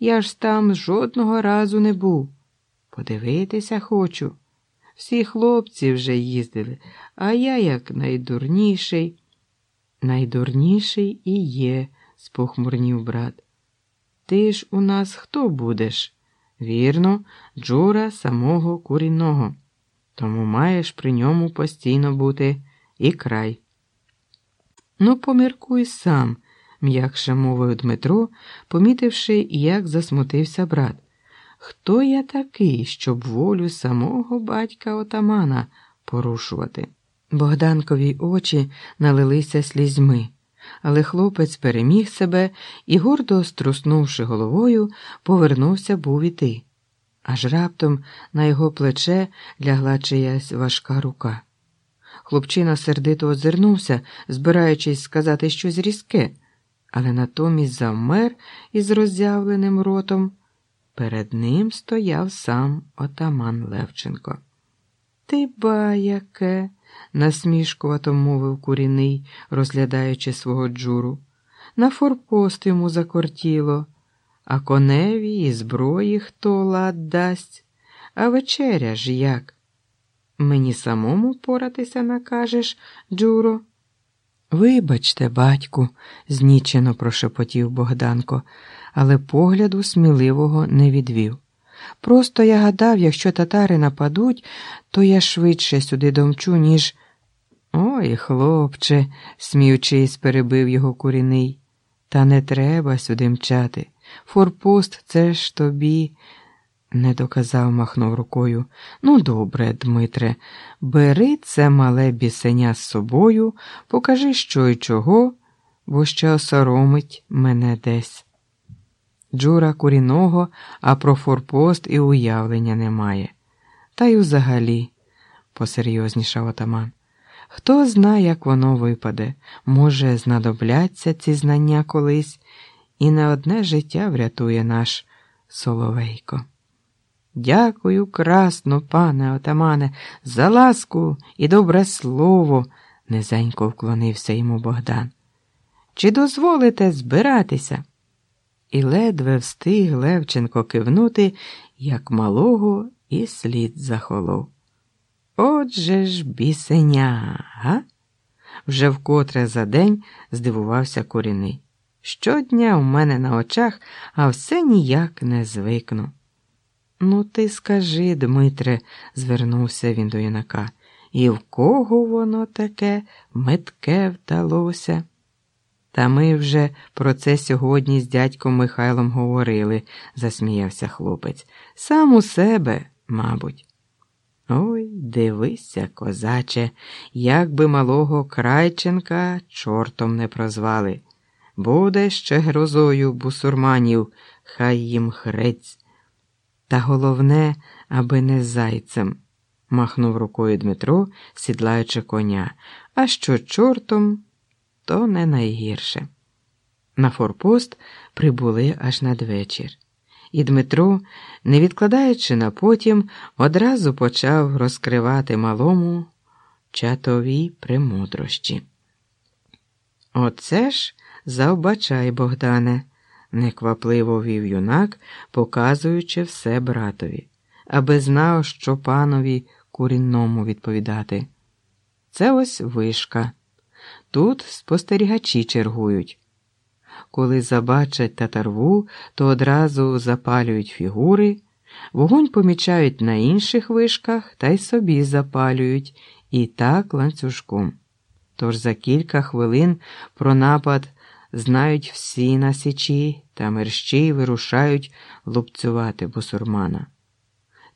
Я ж там жодного разу не був. Подивитися хочу. Всі хлопці вже їздили, а я як найдурніший. Найдурніший і є, спохмурнів брат. Ти ж у нас хто будеш? Вірно, Джура самого курінного. Тому маєш при ньому постійно бути і край. Ну, поміркуй сам, м'якше мовив Дмитро, помітивши, як засмутився брат. Хто я такий, щоб волю самого батька отамана порушувати? Богданкові очі налилися слізьми, але хлопець переміг себе і, гордо струснувши головою, повернувся був іти. Аж раптом на його плече лягла чиясь важка рука. Хлопчина сердито озирнувся, збираючись сказати щось різке, але натомість завмер із роззявленим ротом. Перед ним стояв сам отаман Левченко. Ти ба яке, насмішкувато мовив куріний, розглядаючи свого джуру. На форпост йому закортіло, а коневі і зброї хто лад дасть, а вечеря ж як? Мені самому поратися накажеш, Джуро? Вибачте, батьку, знічено прошепотів Богданко, але погляду сміливого не відвів. Просто я гадав, якщо татари нападуть, то я швидше сюди домчу, ніж. Ой, хлопче, сміючись, перебив його куріний. Та не треба сюди мчати. Форпост це ж тобі не для казав, махнув рукою. Ну, добре, Дмитре, бери це мале бісеня з собою, покажи, що й чого, бо ще осоромить мене десь. Джура куріного, а про форпост і уявлення немає. Та й взагалі, посерйознішав отаман. Хто знає, як воно випаде, може, знадобляться ці знання колись, і не одне життя врятує наш Соловейко. Дякую, красно, пане отамане, за ласку і добре слово, низенько вклонився йому Богдан. Чи дозволите збиратися? І ледве встиг Левченко кивнути, як малого, і слід захолов. Отже ж, бісеня, га? Вже вкотре за день здивувався коріний. Щодня у мене на очах, а все ніяк не звикну. Ну, ти скажи, Дмитре, звернувся він до юнака, і в кого воно таке метке вдалося? Та ми вже про це сьогодні з дядьком Михайлом говорили, засміявся хлопець. Сам у себе, мабуть. Ой, дивися, козаче, як би малого Крайченка чортом не прозвали. Буде ще грозою бусурманів, хай їм хрець. Та головне, аби не зайцем, махнув рукою Дмитро, сідлаючи коня, а що чортом, то не найгірше. На форпост прибули аж надвечір, і Дмитро, не відкладаючи на потім, одразу почав розкривати малому чатові премудрощі. Оце ж завбачай, Богдане неквапливо вів юнак, показуючи все братові, аби знав, що панові курінному відповідати. Це ось вишка. Тут спостерігачі чергують. Коли забачать татарву, то одразу запалюють фігури, вогонь помічають на інших вишках та й собі запалюють, і так ланцюжком. Тож за кілька хвилин про напад знають всі на січі та мерщій вирушають лупцювати бусурмана.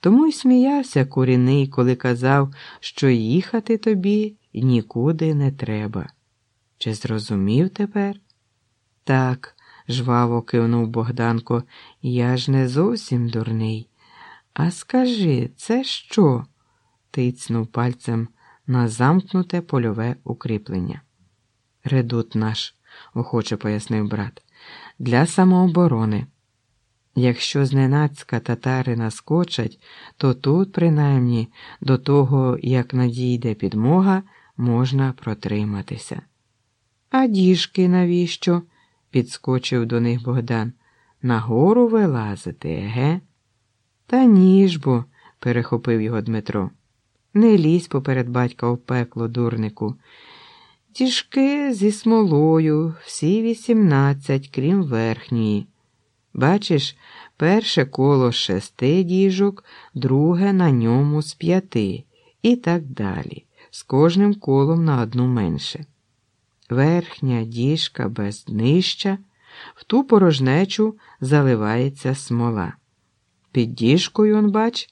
Тому й сміявся куріний, коли казав, що їхати тобі нікуди не треба. Чи зрозумів тепер? Так, жваво кивнув Богданко, я ж не зовсім дурний. А скажи, це що? тицнув пальцем на замкнуте польове укріплення. Редут наш охоче пояснив брат, для самооборони. Якщо зненацька татари наскочать, то тут, принаймні, до того, як надійде підмога, можна протриматися. А діжки навіщо? підскочив до них Богдан. Нагору вилазити, еге? Та ніж бо, перехопив його Дмитро. Не лізь поперед батька в пекло, дурнику. Діжки зі смолою, всі вісімнадцять, крім верхньої. Бачиш, перше коло з шести діжок, друге на ньому з п'яти, і так далі, з кожним колом на одну менше. Верхня діжка без днища, в ту порожнечу заливається смола. Під діжкою, он бач,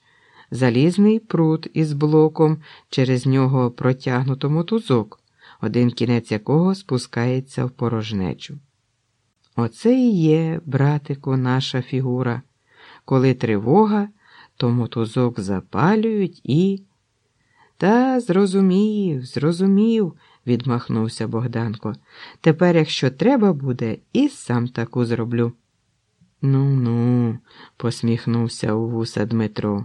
залізний прут із блоком, через нього протягнуто мотузок, один кінець якого спускається в порожнечу. Оце і є, братику, наша фігура. Коли тривога, то мотузок запалюють і. Та зрозумів, зрозумів, відмахнувся Богданко. Тепер, якщо треба буде, і сам таку зроблю. Ну, ну, посміхнувся у вуса Дмитро.